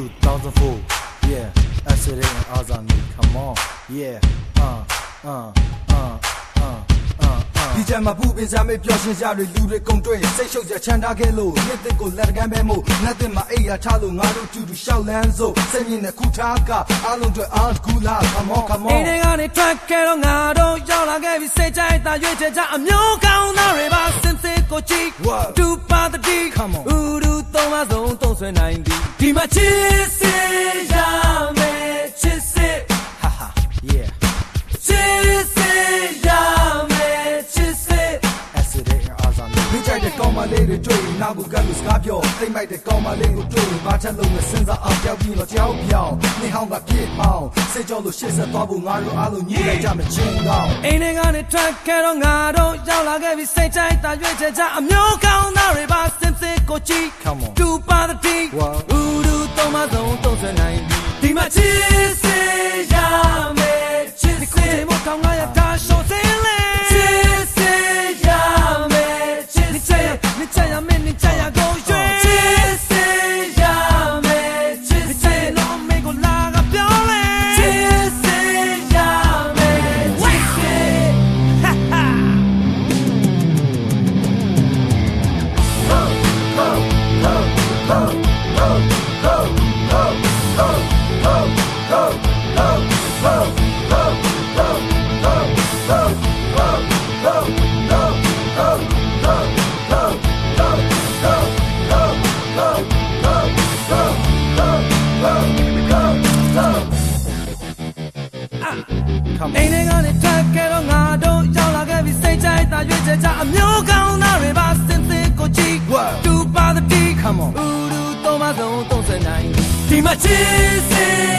2004 yeah acid and azami come on yeah uh uh uh uh uh ဒီချက်မှာပူပင်စမေးပျော်ရှင်စရာတွေလူတွေကုန်တွေ့စိတ်ရှုပ်ကြချမ်းသာခဲ့လို့နှစ်သက်ကိုလက်ကမ်းပဲမို့နတ်တင်မှာအိယာထားလို့ငါတို့တူတူရှောက်လန်းစို့စိတ်မြင့်တဲ့ခုထားကအားလုံးတွေအားကူလာ come on come အိ on မ်ထဲကနေထွက်ခဲ့တော့ငါတို့ရောက်လာခဲ့ပြီစိတ်ကြိုက်တာရွေးချယ်ကြအမျိုးကောင်းသားတွေပါစင်စစ်ကိုကြည့် What? တူပါတတိ နောက်ကိုကပ်လို့စကားပြောသိမ့်မိုက်တဲ့ကောင်းမလေးကိုတွေ့ရင်ဘာချက်လုံးနဲ့စဉ်းစားအောင်ကြောက်ပြီးတော့ကြောက်ပြောင်းနေဟောင်းကပြစ်ပေါင်းစိတ်ကြောလို့ရှေ့ဆက်သွားဖို့ငါတို့အားလုံးညီလိုက်ကြမယ်ချင်းကောင်း အိမ်ထဲကနေထွက်ခဲ့တော့ငါတို့ရောက်လာခဲ့ပြီစိတ်ကြိုက်တာရွေးချယ်ကြအမျိုးကောင်းသားတွေပါစင်စစ်ကိုကြည့် Come on. တူပါတတိ Wow. ဥရူသုံးပါဆုံးသုံးဆွဲနိုင်ပြီဒီမှာချစ်စစ်ရ အိ on မ်ထဲကနေထွက်ခဲ့တော့ငါတို့ရောက်လာခဲ့ပြီစိတ်ကြိုက်တာရွေးချယ်ကြအမျိုးကောင်းသားတွေပါစင်စစ်ကိုကြည့် Wow. တူပါတတိ Come on. ဥရူသုံးပါဆုံးသုံးဆွဲနိုင်ဒီမှာချစ်စစ်